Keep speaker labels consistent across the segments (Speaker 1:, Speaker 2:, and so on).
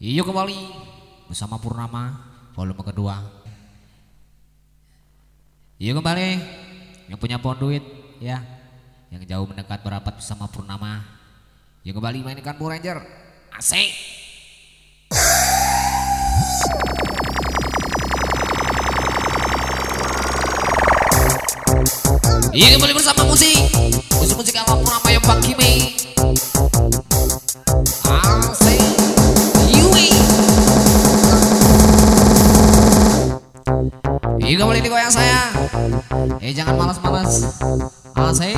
Speaker 1: Iyo kembali bersama Purnama volume kedua. Iyo kembali yang punya pohon duit ya, yang jauh mendekat berapat bersama Purnama. Iyo kembali mainkan Power Ranger. Asik. Iyo kembali bersama musik Musik-musik alam Purnama yang bang Kimi malas malas malas aí?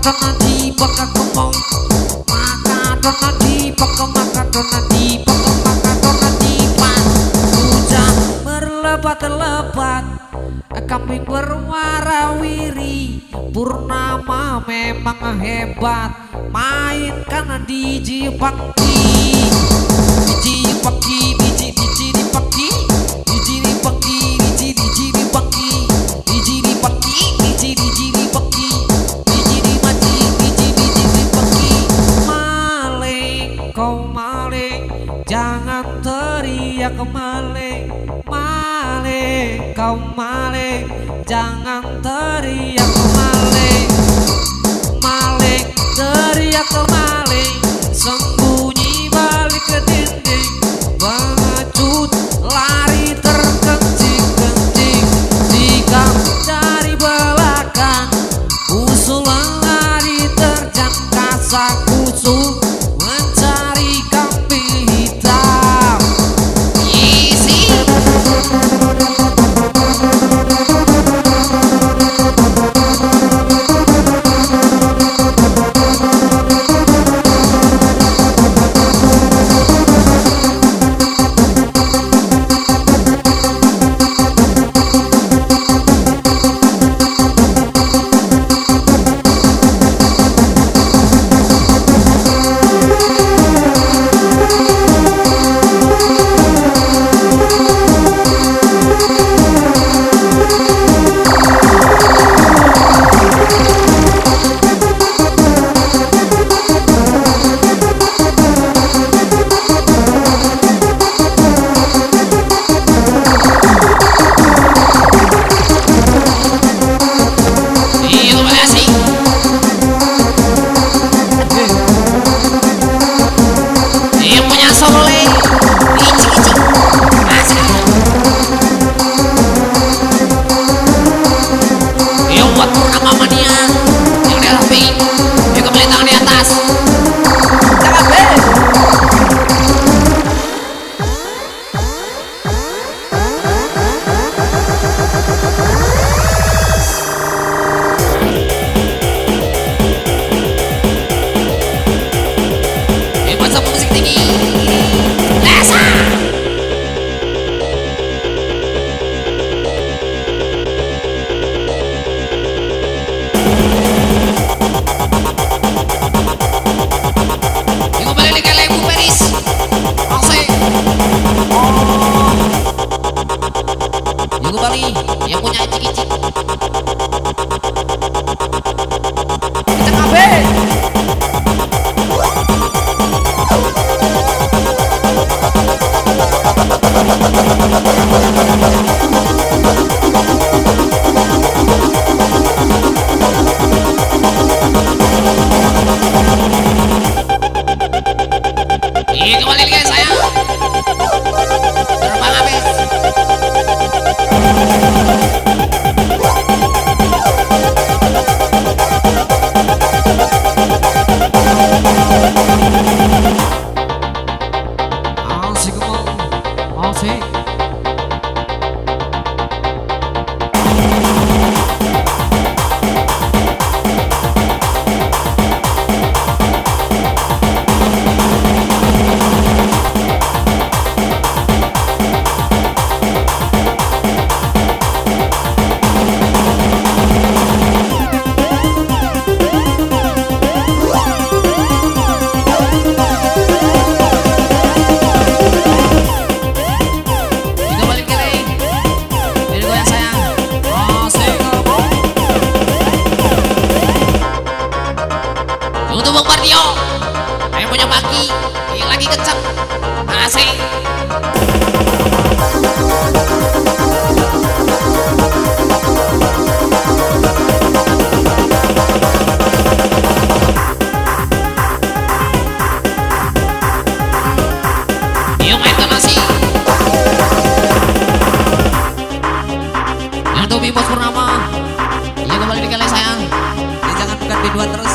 Speaker 1: donat di baka kumpul maka donat di baka maka donat di baka maka donat di pan hujan berlebat-lebat kambing berwarna wiri. Purnama memang hebat mainkan di jipaki di jipaki di jangan teriak maling maling kau maling jangan teriak maling maling teriak maling kali sayang. Ya, jangan buka B2 terus.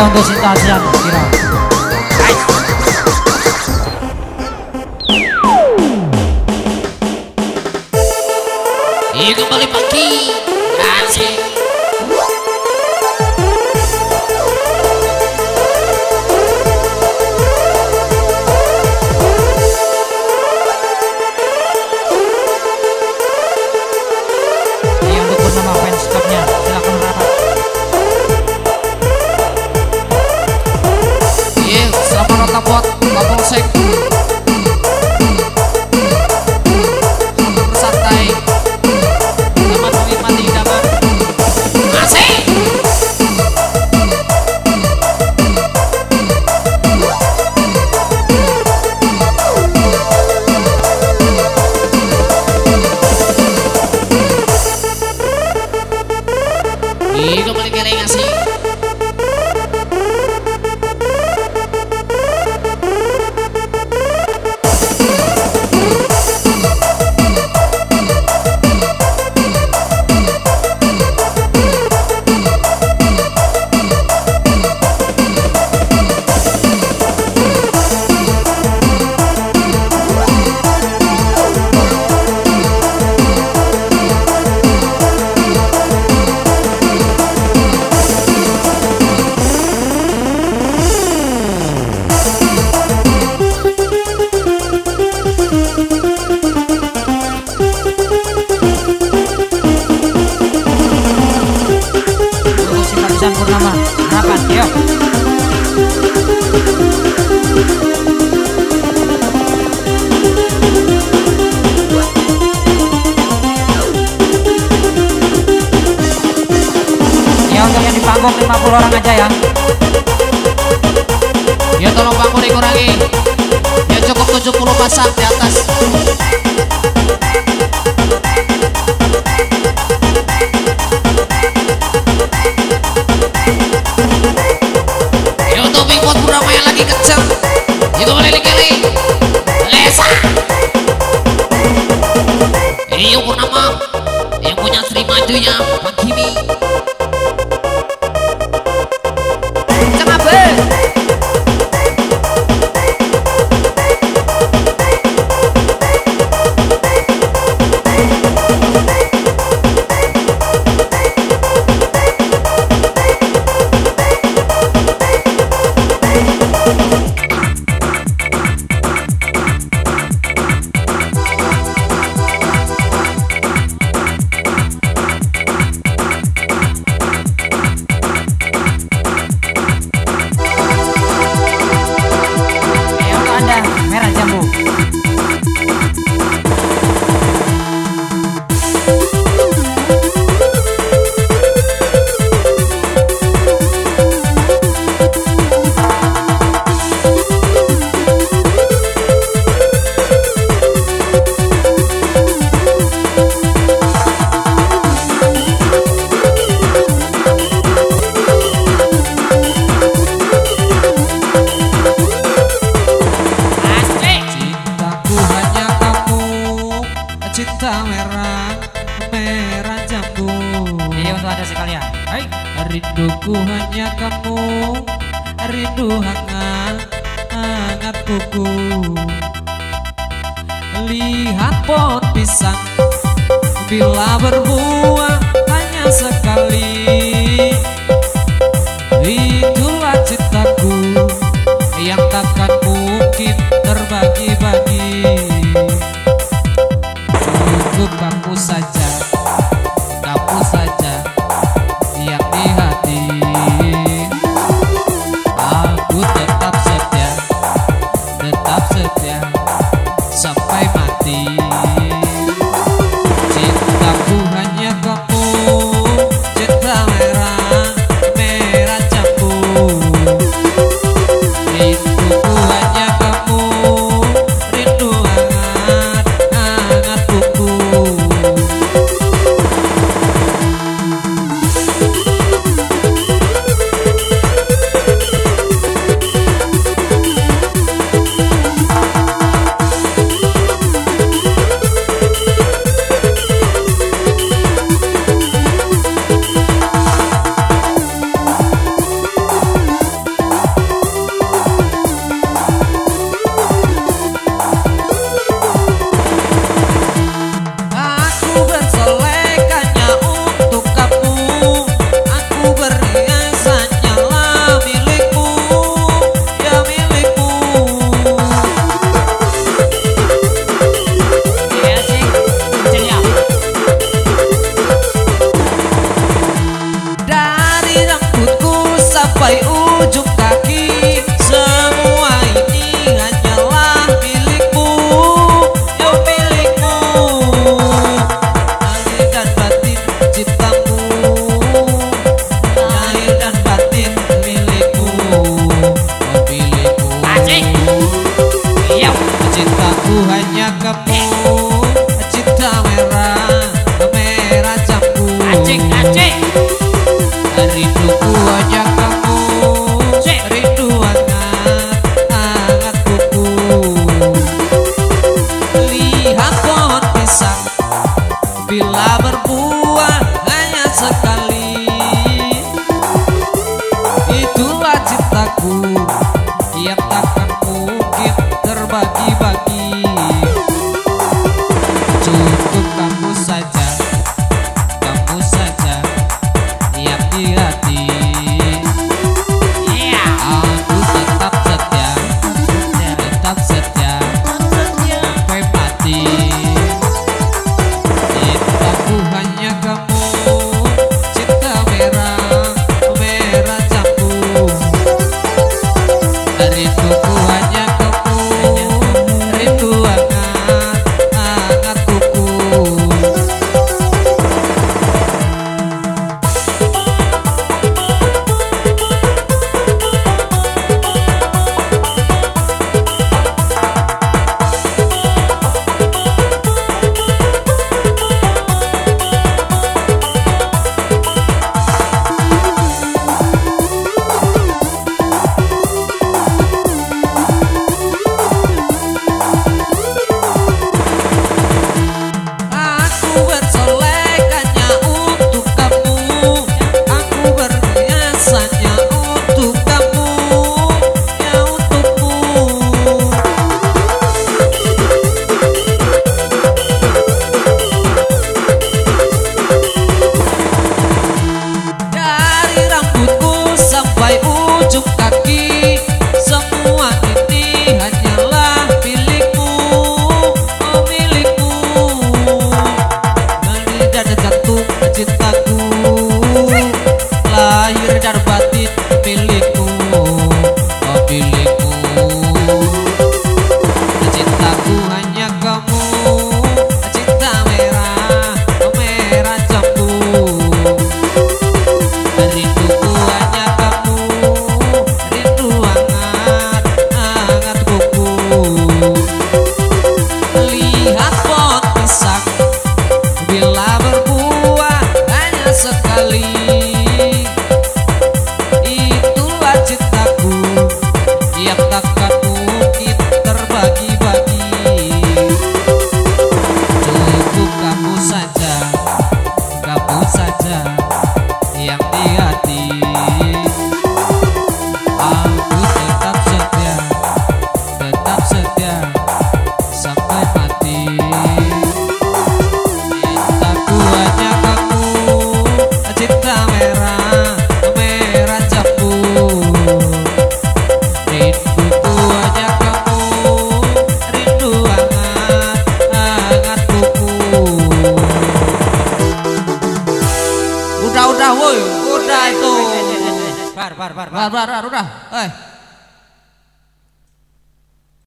Speaker 2: Iya untuk
Speaker 3: Sinta Azan kira. Panggung 50 orang aja ya.
Speaker 1: Ya tolong bangun dikurangi. Ya cukup 70 pasang di atas. Ya. Ya. Iya. Yang punya Sri Majunya Pak Rinduku hanya kamu Rindu hangat Hangat Lihat pohon pisang Bila berbuah Hanya sekali. Itulah cintaku Yang takkan mungkin Terbagi-bagi.